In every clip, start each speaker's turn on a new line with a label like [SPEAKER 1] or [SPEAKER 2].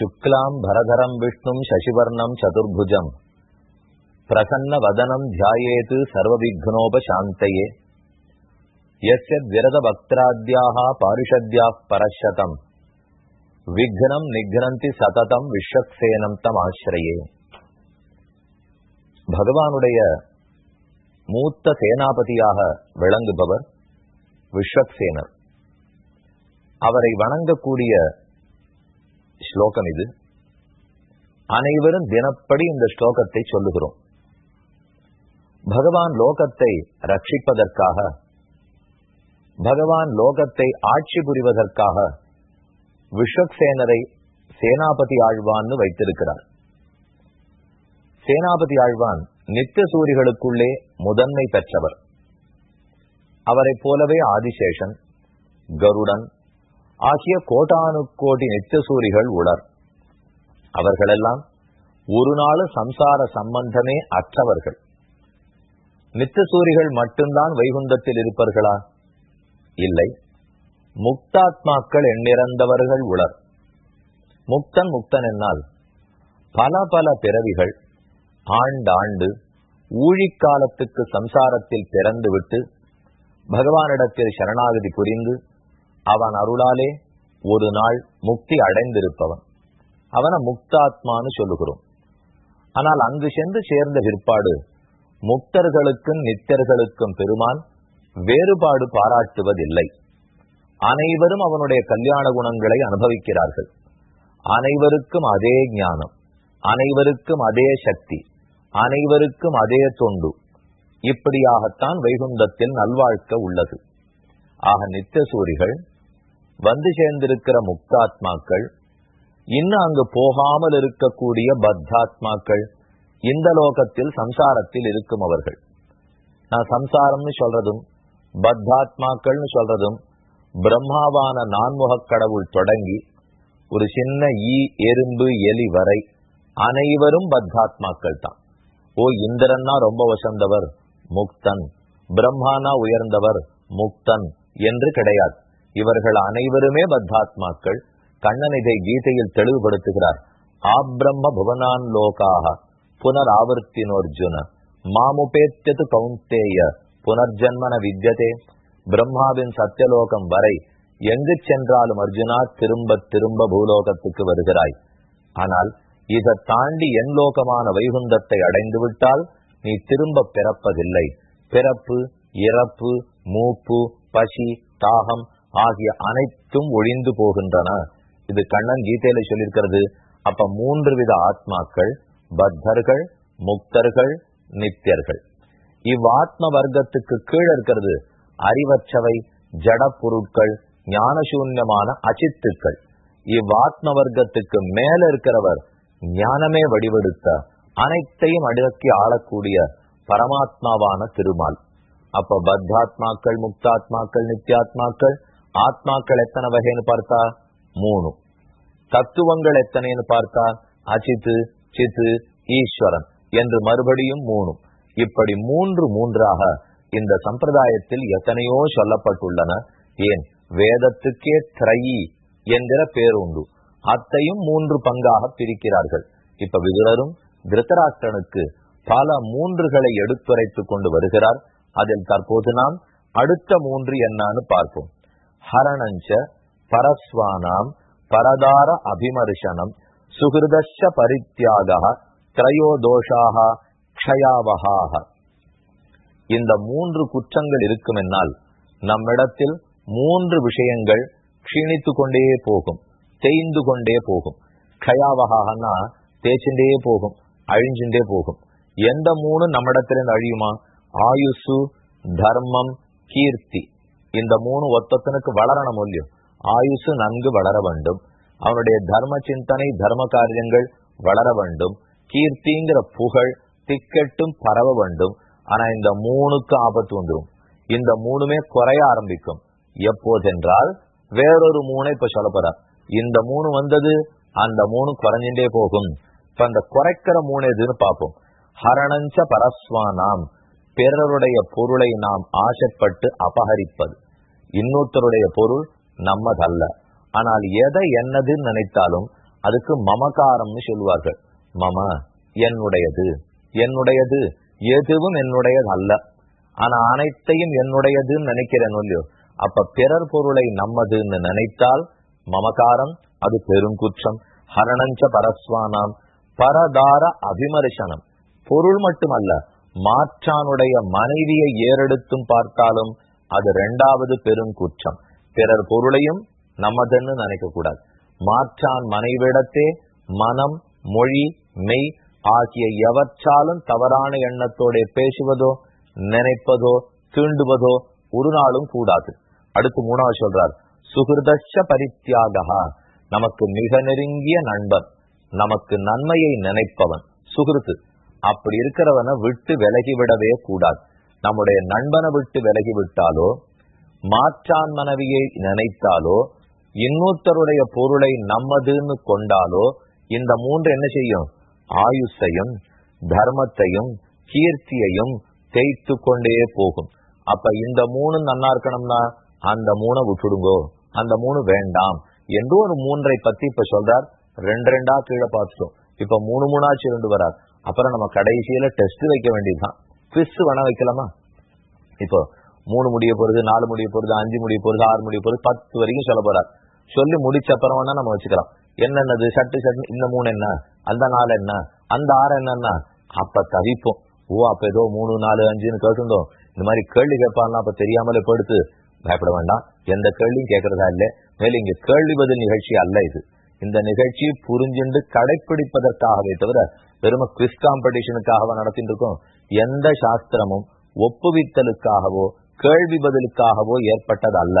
[SPEAKER 1] शुक्लाम् भरधरम् विष्णुम् शशिवर्णम् चतुर्भुजम् प्रसन्नवदनम् ध्यायेत् सर्वविघ्नोपशान्तये यस्य विरदवक्त्राद्याः पारिषद्याः परशतम् விக்னம் நிக்னந்தி சததம் விஸ்வக்சேனம் தம் ஆசிரியே பகவானுடைய மூத்த சேனாபதியாக விளங்குபவர் விஸ்வக்சேனர் அவரை வணங்கக்கூடிய ஸ்லோகம் இது. அனைவரும் தினப்படி இந்த ஸ்லோகத்தை சொல்லுகிறோம். பகவான் லோகத்தை ரட்சிப்பதற்காக பகவான் லோகத்தை ஆட்சி புரிவதற்காக விஸ்வக்சேனரை சேனாபதி ஆழ்வான்னு வைத்திருக்கிறார். சேனாபதி ஆழ்வான் நித்திய சூரிகளுக்குள்ளே முதன்மை பெற்றவர். அவரைப் போலவே ஆதிசேஷன் கருடன் ஆகிய கோட்டானு கோடி நித்தியசூரிகள் உளர். அவர்களெல்லாம் ஒரு நாள் சம்சார சம்பந்தமே அற்றவர்கள். நித்தியசூரிகள் மட்டும்தான் வைகுந்தத்தில் இருப்பார்களா? இல்லை. முக்தாத்மாக்கள் எண்ணிறந்தவர்கள் உளர். முக்தன் முக்தன் என்னால் பல பல பிறவிகள் ஆண்டாண்டு ஊழிக்காலத்துக்கு சம்சாரத்தில் பிறந்துவிட்டு பகவானிடத்தில் சரணாகதி புரிந்து அவன் அருளாலே ஒரு நாள் முக்தி அடைந்திருப்பவன். அவனை முக்தாத்மான்னு சொல்லுகிறோம். ஆனால் அங்கு சென்று சேர்ந்த பிற்பாடு முக்தர்களுக்கும் நித்தர்களுக்கும் பெருமான் வேறுபாடு பாராட்டுவதில்லை. அனைவரும் அவனுடைய கல்யாண குணங்களை அனுபவிக்கிறார்கள். அனைவருக்கும் அதே ஞானம் அனைவருக்கும் அதே சக்தி அனைவருக்கும் அதே தொண்டு. இப்படியாகத்தான் வைகுந்தத்தில் நல்வாழ்க்க உள்ளது. ஆக நித்தியசூரிகள் வந்து சேர்ந்திருக்கிற முக்தாத்மாக்கள் இன்னும் அங்கு போகாமல் இருக்கக்கூடிய பத்தாத்மாக்கள் இந்த லோகத்தில் சம்சாரத்தில் இருக்கும் அவர்கள். நான் சம்சாரம்னு சொல்றதும் பத்தாத்மாக்கள்னு சொல்றதும் பிரம்மாவான நான்முகக் கடவுள் தொடங்கி ஒரு சின்ன ஈ எறும்பு எலி வரை அனைவரும் பத்தாத்மாக்கள் தான். ஓ இந்திரன்னா ரொம்ப வசந்தவர் முக்தன். பிரம்மானா உயர்ந்தவர் முக்தன் என்று கிடையாது. இவர்கள் அனைவருமே பத்தாத்மாக்கள். கண்ணன் இதை கீதையில் தெளிவுபடுத்துகிறார். ஆப்ரம்ம புவனான் லோகாக புனர் ஆவர்த்தினோர்ஜுன மாமுபேத்தியது கவுந்தேய புனர்ஜன்மன வித்யதே. பிரம்மாவின் சத்தியலோகம் வரை எங்கு சென்றாலும் அர்ஜுனா திரும்ப திரும்ப பூலோகத்துக்கு வருகிறாய். ஆனால் இதை தாண்டி என் லோகமான வைகுந்தத்தை அடைந்து விட்டால் நீ திரும்ப பிறப்பதில்லை. பிறப்பு இறப்பு மூப்பு பசி தாகம் ஆகிய அனைத்தும் ஒழிந்து போகின்றன. இது கண்ணன் கீதையில சொல்லியிருக்கிறது. அப்ப மூன்று வித ஆத்மாக்கள் பத்தர்கள் முக்தர்கள் நித்தியர்கள். இவ்வாத்ம வர்க்கத்துக்கு கீழே இருக்கிறது அறிவற்றவை ஜட பொருட்கள் ஞானசூன்யமான அச்சித்துக்கள். இவ்வாத்ம வர்க்கத்துக்கு மேல இருக்கிறவர் ஞானமே வடிவெடுத்த அனைத்தையும் அடக்கி ஆளக்கூடிய பரமாத்மாவான திருமால். அப்ப பத்தாத்மாக்கள் முக்தாத்மாக்கள் நித்தியாத்மாக்கள் ஆத்மாக்கள் எத்தனை வகைன்னு பார்த்தா? மூணு. தத்துவங்கள் எத்தனைன்னு பார்த்தா? அச்சித்து சித்து ஈஸ்வரன் என்று மறுபடியும் மூணு இப்படி மூன்று மூன்றாக இந்த சம்பிரதாயத்தில் எத்தனையோ சொல்லப்பட்டுள்ளன. ஏன்? வேதத்துக்கே திரையி என்கிற பேருண்டு அத்தையும் மூன்று பங்காக பிரிக்கிறார்கள். இப்ப விதுரரும் திருத்தராஷ்டனுக்கு பல மூன்றுகளை எடுத்துரைத்துக் கொண்டு வருகிறார். அதில் தற்போது நாம் அடுத்த மூன்று என்னான்னு பார்ப்போம். ஹரணஞ்ச பரஸ்வானாம் பரதார அபிமர்ஷனம் சுகிருதஷ பரித்தியாக திரையோதோஷாக க்ஷயாவகாக இந்த மூன்று குற்றங்கள் இருக்கும் என்னால் நம்மிடத்தில் மூன்று விஷயங்கள் க்ஷீணித்து கொண்டே போகும் தேய்ந்து கொண்டே போகும். க்ஷயாவகாகனா தேய்ச்சுட்டே போகும் அழிஞ்சுட்டே போகும். எந்த மூணு நம்மிடத்திலிருந்து அழியுமா? ஆயுசு தர்மம் கீர்த்தி. இந்த மூணு ஒத்தத்தனுக்கு வளரணும் இல்லையோ? ஆயுசு நன்கு வளர வேண்டும். அவனுடைய தர்ம சிந்தனை தர்ம காரியங்கள் வளர வேண்டும். கீர்த்திங்கிற புகழ் திக்கெட்டும் பரவ வேண்டும். ஆனா இந்த மூணுக்கு ஆபத்து வந்துடும் இந்த மூணுமே குறைய ஆரம்பிக்கும். எப்போதென்றால் வேறொரு மூணை இப்ப சொல்ல போறார். இந்த மூணு வந்தது அந்த மூணு குறைஞ்சுட்டே போகும். இப்ப அந்த குறைக்கிற மூணு எதுன்னு பார்ப்போம். ஹரணஞ்ச பரஸ்வானாம். பிறருடைய பொருளை நாம் ஆசைப்பட்டு அபகரிப்பது. இன்னொருத்தருடைய பொருள் நம்மதல்ல. ஆனால் எதை என்னதுன்னு நினைத்தாலும் அதுக்கு மமகாரம்னு சொல்லுவார்கள் மம என்னுடையது. என்னுடையது எதுவும் என்னுடையது அல்ல ஆனா அனைத்தையும் என்னுடையதுன்னு நினைக்கிறேன் இல்லையோ? அப்ப பிறர் பொருளை நம்மதுன்னு நினைத்தால் மமகாரம் அது பெருங்குற்றம் ஹரணஞ்ச பரஸ்வானாம் பரதார அபிமர்சனம் பொருள் மட்டுமல்ல மாற்றானுடைய மனைவியை ஏறெடுத்தும் பார்த்தாலும் அது இரண்டாவது பெருங்குற்றம் பிறர் பொருளையும் நமதுன்னு நினைக்க கூடாது மாற்றான் மனைவிடத்தே மனம் மொழி மெய் ஆகிய எவற்றாலும் தவறான எண்ணத்தோட பேசுவதோ நினைப்பதோ தீண்டுவதோ ஒரு நாளும் கூடாது. அடுத்து மூணாவது சொல்றார். சுகிருதச்ச பரித்தியாகா நமக்கு மிக நெருங்கிய நண்பன். நமக்கு நன்மையை நினைப்பவன். சுகிருத்து. அப்படி இருக்கிறவனை விட்டு விலகி விடவே கூடாது. நம்முடைய நண்பனை விட்டு விலகி விட்டாலோ மாற்றான் மனைவியை நினைத்தாலோ இன்னொருத்தருடைய பொருளை நம்மதுன்னு கொண்டாலோ இந்த மூன்று என்ன செய்யும்? ஆயுஷையும் தர்மத்தையும் கீர்த்தியையும் தேய்த்து கொண்டே போகும். அப்ப இந்த மூணு நன்னா இருக்கணும்னா அந்த மூணை விட்டுடுங்கோ அந்த மூணு வேண்டாம் என்று ஒரு மூன்றை பத்தி இப்ப சொல்றார். ரெண்டு ரெண்டா கீழே பார்த்துட்டோம். இப்ப மூணு மூணாச்சு ரெண்டு வரார் அப்புறம் நம்ம கடைசியில டெஸ்ட் வைக்க வேண்டியதுதான். குவிஸ் வேணா வைக்கலாமா? இப்போ மூணு முடிய போறது நாலு முடிய போறது அஞ்சு முடிய போறது ஆறு முடிய போறது பத்து வரைக்கும் சொல்ல போறார். சொல்லி முடிச்ச அப்புறம் வேணா நம்ம வச்சுக்கலாம். என்னென்னது? சட்டு சட்டு இந்த மூணு என்ன? அந்த நாலு என்ன? அந்த ஆறு என்னன்னா? அப்ப தவிப்போம். ஓ அப்ப ஏதோ மூணு நாலு அஞ்சுன்னு கேட்டுந்தோம் இந்த மாதிரி கேள்வி கேட்பான்னா அப்ப தெரியாமலே படுத்து பயப்பட வேண்டாம். எந்த கேள்வியும் கேட்கறதா இல்லை. மேலும் இங்க கேள்வி பதில் நிகழ்ச்சி அல்ல இது. இந்த நிகழ்ச்சி புரிஞ்சுண்டு கடைப்பிடிப்பதற்காகவே தவிர வெறும் குவிஸ் காம்படிஷனுக்காகவா நடத்திட்டு இருக்கோம் எந்த சாஸ்திரமும் ஒப்புவித்தலுக்காகவோ கேள்வி பதிலுக்காகவோ ஏற்பட்டது அல்ல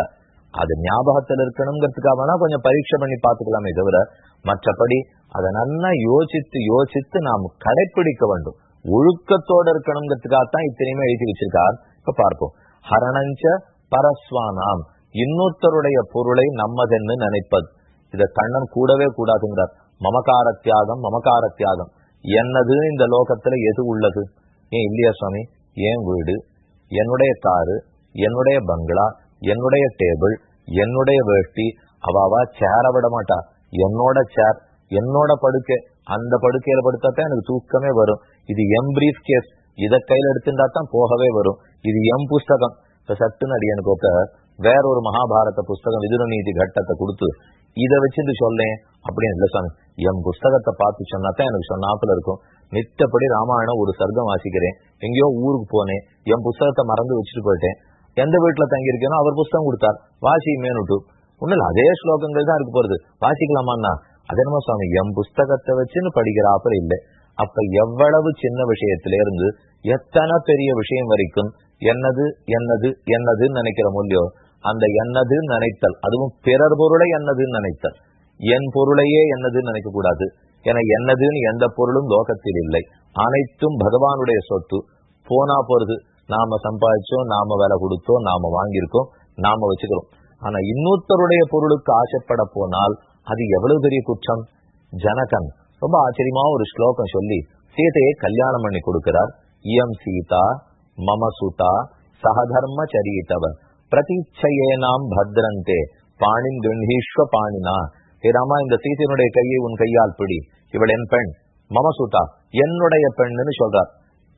[SPEAKER 1] அது ஞாபகத்தில் இருக்கணுங்கிறதுக்காக வேணா கொஞ்சம் பரீட்சை பண்ணி பார்த்துக்கலாமே தவிர மற்றபடி அதை நல்லா யோசித்து யோசித்து நாம் கடைப்பிடிக்க வேண்டும். ஒழுக்கத்தோட இருக்கணுங்கிறதுக்காகத்தான் இத்தனையுமே எழுதி வச்சிருக்கார். இப்ப பார்ப்போம். ஹரணஞ்ச பரஸ்வானாம். இன்னொருத்தருடைய பொருளை நம்மதென்னு நினைப்பது. இத கண்ணன் கூடவே கூடாதுங்கிறார். மமகார தியாகம் மமகார தியாகம் என்னது இந்த லோகத்துல எது உள்ளது? ஏன் இல்லையா சுவாமி? ஏன் வீடு? என்னுடைய காரு என்னுடைய பங்களா என்னுடைய டேபிள் என்னுடைய வேஷ்டி. அவாவா சேர விட மாட்டா. என்னோட சேர் என்னோட படுக்கை. அந்த படுக்கையில படுத்தாத்தான் எனக்கு தூக்கமே வரும். இது எம் பிரீஃப் கேஸ் இதை கையில எடுத்துட்டா தான் போகவே வரும். இது எம் புஸ்தகம். இப்ப சட்டுன்னு அடியனுக்கு வேற ஒரு மகாபாரத புஸ்தகம் விதுரநீதி கட்டத்தை கொடுத்து இதை வச்சுட்டு சொல்லேன் அப்படின்னு இல்ல சாமி. என் புஸ்தகத்தை பார்த்து சொன்னாதான் எனக்கு சொன்னாப்புல இருக்கும். மித்தபடி ராமாயணம் ஒரு சர்க்கம் வாசிக்கிறேன். எங்கேயோ ஊருக்கு போனேன். என் புஸ்தகத்தை மறந்து வச்சுட்டு போயிட்டேன். எந்த வீட்டுல தங்கியிருக்கேனோ அவர் புஸ்தகம் கொடுத்தார். வாசி மேனுட்டு. ஒண்ணு அதே ஸ்லோகங்கள் தான் இருக்கு போறது. வாசிக்கலாமான்னா? அதனமா சுவாமி என் புஸ்தகத்தை வச்சுன்னு படிக்கிறாப்புல இல்லை. அப்ப எவ்வளவு சின்ன விஷயத்தில இருந்து எத்தனை பெரிய விஷயம் வரைக்கும் என்னது என்னது என்னதுன்னு நினைக்கிற மூலியோ அந்த என்னதுன்னு நினைத்தல். அதுவும் பிறர் பொருளை என்னதுன்னு நினைத்தல். என் பொருளையே என்னதுன்னு நினைக்க கூடாது என என்னதுன்னு எந்த பொருளும் லோகத்தில் இல்லை. அனைத்தும் பகவானுடைய சொத்து. போனா போறது. நாம சம்பாதிச்சோம் நாம வேலை கொடுத்தோம் நாம வாங்கியிருக்கோம் நாம வச்சுக்கிறோம். ஆனா இன்னொருத்தருடைய பொருளுக்கு ஆசைப்பட போனால் அது எவ்வளவு பெரிய குற்றம்? ஜனகன். ரொம்ப ஆச்சரியமா ஒரு ஸ்லோகம் சொல்லி சீதையை கல்யாணம் பண்ணி கொடுக்கிறார். இயம் சீதா மமசுதா சகதர்ம சகதர்ம பிரதீட்சையே நாம் பத்ரந்தே. பாணின் கணீஸ்வ பாணினா. ஹே ராமா இந்த சீதையனுடைய கையை உன் கையால் பிடி. இவள் என் பெண். மமசூதா என்னுடைய பெண்ணுன்னு சொல்றார்.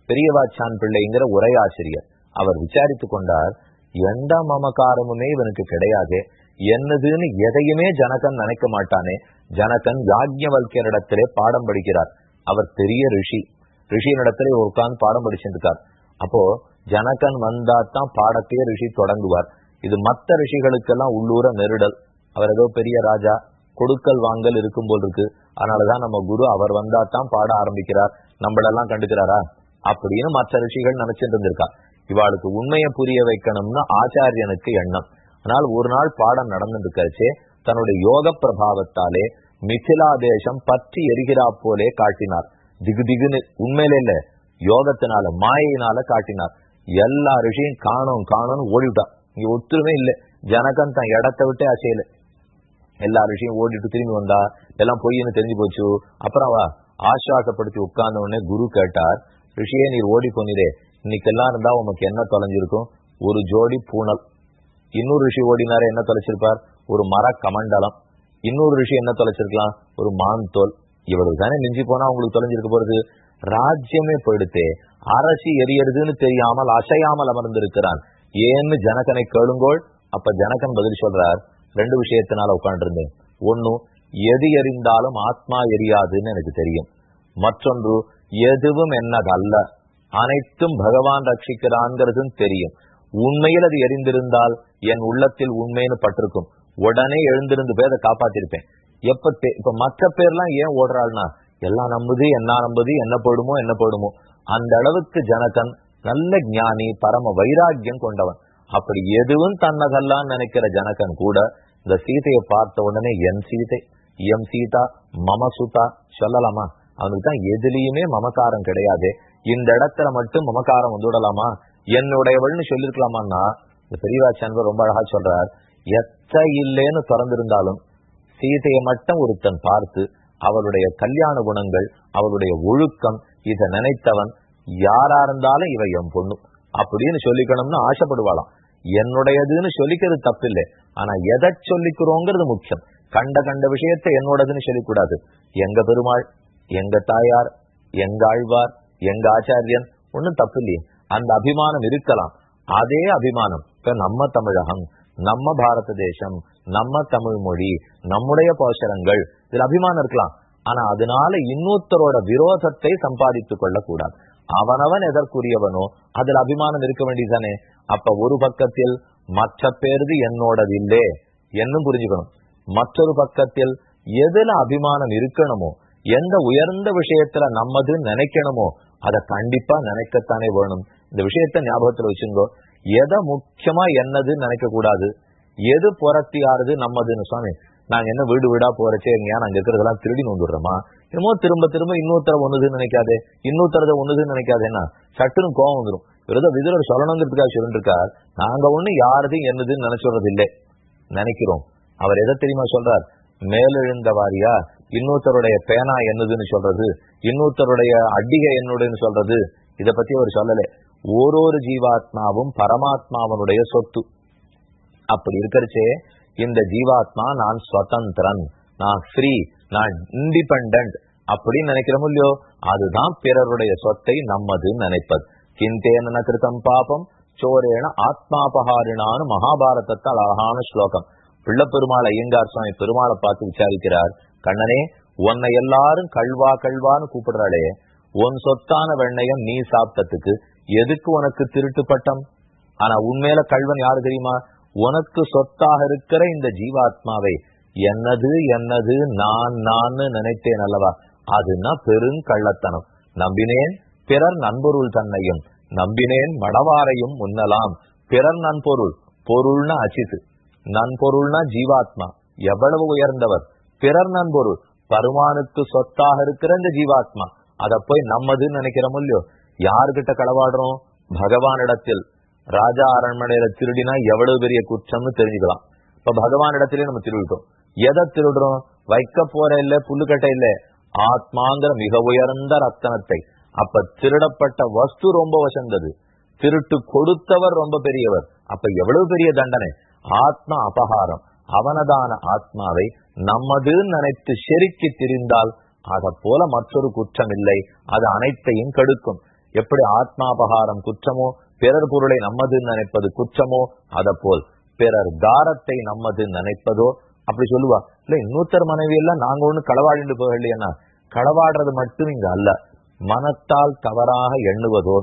[SPEAKER 1] பெரியவாச்சான் பிள்ளைங்கிற உரையாசிரியர் அவர் விசாரித்து கொண்டார் எந்த மமகாரமுமே இவனுக்கு கிடையாது. என்னதுன்னு எதையுமே ஜனகன் நினைக்க மாட்டானே. ஜனகன் யாஜ்யவல்யரிடத்திலே பாடம் படிக்கிறார். அவர் பெரிய ரிஷி. ரிஷியனிடத்திலே உட்கார்ந்து பாடம் படிச்சுட்டு அப்போ ஜனகன் வந்தாத்தான் பாடத்தையே ரிஷி தொடங்குவார். இது மத்த ரிஷிகளுக்கெல்லாம் உள்ளூர நெருடல். அவர் ஏதோ பெரிய ராஜா கொடுக்கல் வாங்கல் இருக்கும் போல் இருக்கு. அதனாலதான் நம்ம குரு அவர் வந்தா தான் பாட ஆரம்பிக்கிறார். நம்மளெல்லாம் கண்டுக்கிறாரா? அப்படின்னு மற்ற ரிஷிகள் நினைச்சிட்டு இருந்திருக்கா. இவாளுக்கு உண்மையை புரிய வைக்கணும்னு ஆச்சாரியனுக்கு எண்ணம். ஆனால் ஒரு நாள் பாடம் நடந்துருக்காச்சே தன்னுடைய யோக பிரபாவத்தாலே மிथिला தேசம் பற்றி எரிகிறா போலே காட்டினார். திகு திகுன்னு உண்மையில இல்ல யோகத்தினால மாயினால காட்டினார். எல்லா ரிஷியும் காணும் காணும்னு ஓடிவிட்டான். இங்க ஒத்துருமே இல்லை. ஜனகன் தன் இடத்தை விட்டே அசையல. எல்லா ரிஷியும் ஓடிட்டு திரும்பி வந்தா எல்லாம் பொய்ன்னு தெரிஞ்சு போச்சு. அப்புறம் அவ ஆஸ்வாசப்படுத்தி உட்கார்ந்த உடனே குரு கேட்டார் ரிஷியே நீர் ஓடி போனீரே இன்னைக்கு எல்லாம் இருந்தா உனக்கு என்ன தொலைஞ்சிருக்கும்? ஒரு ஜோடி பூனல். இன்னொரு ரிஷி ஓடினாரே என்ன தொலைச்சிருப்பார்? ஒரு மர கமண்டலம். இன்னொரு விஷயம் என்ன தொலைச்சிருக்கலாம்? ஒரு மான் தோல். இவ்வளவு தானே நெஞ்சு போனா உங்களுக்கு தொலைஞ்சிருக்க போறது? ராஜ்யமே போயிடுத்தே. அரசி எரியறதுன்னு தெரியாமல் அசையாமல் அமர்ந்திருக்கிறான். ஏன்னு ஜனகனை கேளுங்கோள். அப்ப ஜனகன் பதில் சொல்றார். ரெண்டு விஷயத்தினால உட்காண்டிருந்தேன் ஒன்னு எது எரிந்தாலும் ஆத்மா எரியாதுன்னு எனக்கு தெரியும். மற்றொன்று எதுவும் என்னதல்ல. அனைத்தும் பகவான் ரட்சிக்கிறான்ங்கிறதும் தெரியும். உண்மையில் அது எரிந்திருந்தால் என் உள்ளத்தில் உண்மைன்னு பட்டிருக்கும். உடனே எழுந்திருந்து போய் அதை காப்பாத்திருப்பேன். எப்ப இப்ப மற்ற பேர்லாம் ஏன் ஓடுறாள்னா எல்லாம் நம்புது என்ன நம்புது என்ன போடுமோ என்ன போடுமோ. அந்த அளவுக்கு ஜனகன் நல்ல ஞானி பரம வைராக்கியம் கொண்டவன். அப்படி எதுவும் தன்னதெல்லாம் நினைக்கிற ஜனகன் கூட இந்த சீதையை பார்த்த உடனே என் சீதை எம் சீதா மமசுதா சொல்லலாமா? அவனுக்கு தான் எதுலயுமே மமகாரம் கிடையாது. இந்த இடத்துல மட்டும் மமகாரம் வந்துடலாமா? என்னுடையவள்னு சொல்லிருக்கலாமான்னா? இந்த பெரியவாச்சன் ரொம்ப அழகா சொல்றார் எத்த இல்லேன்னு திறந்திருந்தாலும் சீதையை மட்டும் ஒருத்தன் பார்த்து அவளுடைய கல்யாண குணங்கள் அவளுடைய ஒழுக்கம் இதை நினைத்தவன் யாரா இருந்தாலும் இவ என் பொண்ணு. அப்படின்னு சொல்லிக்கணும்னு ஆசைப்படுவாளாம். என்னுடையதுன்னு சொல்லிக்கிறது தப்பில்லை. ஆனா எதை சொல்லிக்கிறோங்கிறது முக்கியம். கண்ட கண்ட விஷயத்தை என்னோடதுன்னு சொல்லிக்கூடாது. எங்க பெருமாள் எங்க தாயார் எங்க ஆழ்வார் எங்க ஆச்சாரியன் ஒன்னும் தப்பு இல்லையே அந்த அபிமானம் இருக்கலாம். அதே அபிமானம். இப்ப நம்ம தமிழகம் நம்ம பாரத தேசம் நம்ம தமிழ் மொழி நம்முடைய போஷரங்கள் இதுல அபிமானம் இருக்கலாம். ஆனா அதனால இன்னொருத்தரோட விரோதத்தை சம்பாதித்துக் கொள்ளக்கூடாது. அவனவன் எதற்குரியவனோ அதுல அபிமானம் இருக்க வேண்டியதானே அப்ப ஒரு பக்கத்தில் மற்ற பேருது என்னோடது இல்லே என்னும் புரிஞ்சுக்கணும். மற்றொரு பக்கத்தில் எதுல அபிமானம் இருக்கணுமோ எந்த உயர்ந்த விஷயத்துல நம்மது நினைக்கணுமோ அதை கண்டிப்பா நினைக்கத்தானே வேணும். இந்த விஷயத்த ஞாபகத்துல வச்சுங்கோ. எதை முக்கியமா என்னதுன்னு நினைக்க கூடாது எது புறத்தியாருது நம்மதுன்னு சுவாமி? நாங்க என்ன வீடு வீடா போறச்சே எங்கயா நாங்க இருக்கிறதெல்லாம் திருடி வந்துடுறோமா? என்னமோ திரும்ப திரும்ப இன்னொருத்தர ஒண்ணுதுன்னு நினைக்காதே. இன்னொருத்தரத ஒண்ணுதுன்னு நினைக்காதேன்னா சட்டுன்னு கோவம் வந்துடும் விரத விதுரர் சொல்லணுங்கிறதுக்காக சொல்லிருக்கார் நாங்க ஒண்ணு யாரதையும் என்னதுன்னு நினைச்சுறது இல்லை நினைக்கிறோம். அவர் எதை தெரியுமா சொல்றார்? மேலெழுந்த வாரியா இன்னொருத்தருடைய பேனா என்னதுன்னு சொல்றது? இன்னொருத்தருடைய அடிகை என்னுடையன்னு சொல்றது? இத பத்தி அவர் சொல்லல. ஓரொரு ஜீவாத்மாவும் பரமாத்மாவனுடைய சொத்து. அப்படி இருக்கிறச்சே இந்த ஜீவாத்மா நான் சுதந்திரன் நான் ஃப்ரீ நான் இண்டிபெண்ட் அப்படின்னு நினைக்கிறோம் இல்லையோ அதுதான் பிறருடைய சொத்தை நம்மதுன்னு நினைப்பது. கிந்தேன கிருத்தம் பாபம் சோரேன ஆத்மாபகாரினான்னு மகாபாரதத்தால் அழகான ஸ்லோகம். பிள்ள பெருமாள் ஐயங்கார் சுவாமி பெருமாளை பார்த்து விசாரிக்கிறார். கண்ணனே உன்னை எல்லாரும் கல்வா கல்வான்னு கூப்பிடுறாளே. உன் சொத்தான வெண்ணையம் நீ சாப்பிட்டதுக்கு எதுக்கு உனக்கு திருட்டு பட்டம் ஆனா உண்மையில கல்வன் யாரு தெரியுமா? உனக்கு சொத்தாக இருக்கிற இந்த ஜீவாத்மாவை என்னது என்னது நான் நான் நினைத்தேன் அல்லவா? அதுனா பெருங்கள்ளத்தனம் நம்பினேன் பிறர் நண்பொருள் தன்னையும் நம்பினேன் மடவாரையும் உண்ணலாம். பிறர் நன்பொருள் பொருள்னா அச்சித்து. நன்பொருள்னா ஜீவாத்மா எவ்வளவு உயர்ந்தவர். பிறர் நன்பொருள் பருமானுக்கு சொத்தாக இருக்கிற இந்த ஜீவாத்மா. அத போய் நம்மதுன்னு நினைக்கிறோம் இல்லையோ? யாருகிட்ட களவாடுறோம்? பகவானிடத்தில். ராஜா அரண்மனையில திருடினா எவ்வளவு பெரிய குற்றம்னு தெரிஞ்சுக்கலாம். இப்ப பகவான் இடத்திலே நம்ம திருவிட்டோம் எதை திருடுறோம்? வைக்க போற இல்ல புல்லுக்கட்டை இல்ல. ஆத்மாங்கிற மிக உயர்ந்த ரத்தனத்தை. அப்ப திருடப்பட்ட வஸ்து ரொம்ப வசந்தது. திருட்டு கொடுத்தவர் ரொம்ப பெரியவர். அப்ப எவ்வளவு பெரிய தண்டனை? ஆத்மா அபகாரம். அவனதான ஆத்மாவை நமது நினைத்து செருக்கி திரிந்தால் அத போல மற்றொரு குற்றம் இல்லை. அது அனைத்தையும் கெடுக்கும். எப்படி ஆத்மாபகாரம் குற்றமோ பிறர் பொருளை நம்மது நினைப்பது குற்றமோ? அத போல் பிறர் தாரத்தை நம்மது நினைப்பதோ? அப்படி சொல்லுவா. இல்ல இன்னொருத்தர் மனைவி எல்லாம் நாங்க ஒண்ணு களவாடிட்டு போகலையா களவாடுறது மட்டும் இங்க அல்ல. மனத்தால் தவறாக எண்ணுவதோ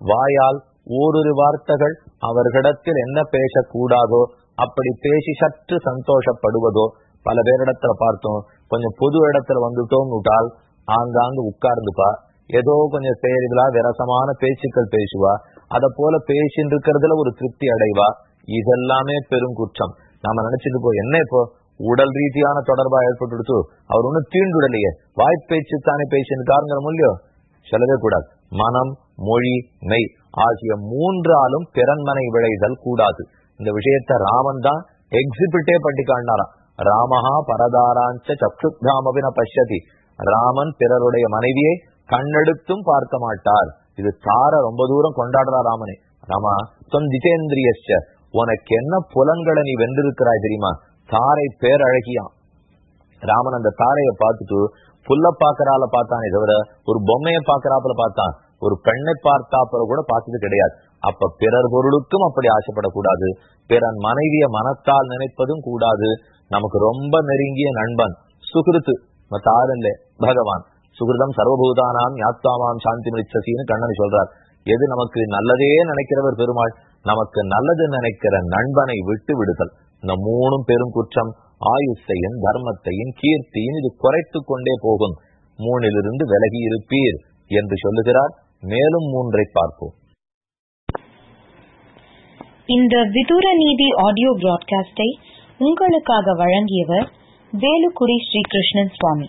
[SPEAKER 1] வாயால் ஓரிரு வார்த்தைகள் அவர்களிடத்தில் என்ன பேசக்கூடாதோ அப்படி பேசி சற்று சந்தோஷப்படுவதோ பல பேரிடத்துல பார்த்தோம் கொஞ்சம் பொது இடத்துல வந்துட்டோம் விட்டால் ஆங்காங்கு உட்கார்ந்துப்பா. ஏதோ கொஞ்சம் செயல்களா விரசமான பேச்சுக்கள் பேசுவா. அத போல பேசின்னு இருக்கிறதுல ஒரு திருப்தி அடைவா? இதெல்லாமே பெரும் குற்றம். நாம நினைச்சிட்டு போ என்ன இப்போ? உடல் ரீதியான தொடர்பா ஏற்பட்டு அவர் ஒன்னும் தீண்டுடலையே. வாய்ப்பேச்சு தானே பேசினுக்காருங்கிற மூலியம் சொல்லவே கூடாது. மனம் மொழி மெய் ஆகிய மூன்றாலும் பிறன்மனை விளைதல் கூடாது. இந்த விஷயத்த ராமன் தான் எக்ஸிபிட்டே பண்ணி காண்டாராம் ராமஹா பரதாராஞ்ச சக்ஷுப்தாமபின பஷ்யதி. ராமன் பிறருடைய மனைவியை கண்ணெடுத்தும் பார்க்க மாட்டார். இது தார ரொம்ப தூரம் கொண்டாடுறா ராமனே. ராமா தொன் ஜிதேந்திரியச்ச உனக்கு என்ன புலன்களை நீ வென்றிருக்கிறாய் தெரியுமா? தாரை பேரழகியாம். ராமன் அந்த தாரையை பார்த்துட்டு புல்ல பாக்குறால பார்த்தானே தவிர ஒரு பொம்மையை பாக்குறாப்புல பார்த்தான். ஒரு பெண்ணை பார்த்தாப்புல கூட பார்த்தது கிடையாது. அப்ப பிறர் பொருளுக்கும் அப்படி ஆசைப்படக்கூடாது. பிறன் மனைவிய மனத்தால் நினைப்பதும் கூடாது. நமக்கு ரொம்ப நெருங்கிய நண்பன் சுகிருத்து. மத்த இல்லை பகவான். சுகிருதம் சர்வபூதானாம் யாத்தாமாம் சாந்தி மிச்சசின்னு கண்ணன் சொல்றார். எது நமக்கு நல்லதே நினைக்கிறவர் பெருமாள்? நமக்கு நல்லது நினைக்கிற நண்பனை விட்டு விடுதல். இந்த மூணும் பெரும் குற்றம் ஆயுஷையும் தர்மத்தையும் கீர்த்தியும் இது குறைத்து கொண்டே போகும். மூணிலிருந்து விலகி இருப்பீர் என்று சொல்லுகிறார். மேலும் மூன்றை பார்ப்போம்.
[SPEAKER 2] இந்த விதூர நீதி ஆடியோ பிராட்காஸ்டை உங்களுக்காக வழங்கியவர் வேலுக்குடி ஸ்ரீகிருஷ்ணன் சுவாமி.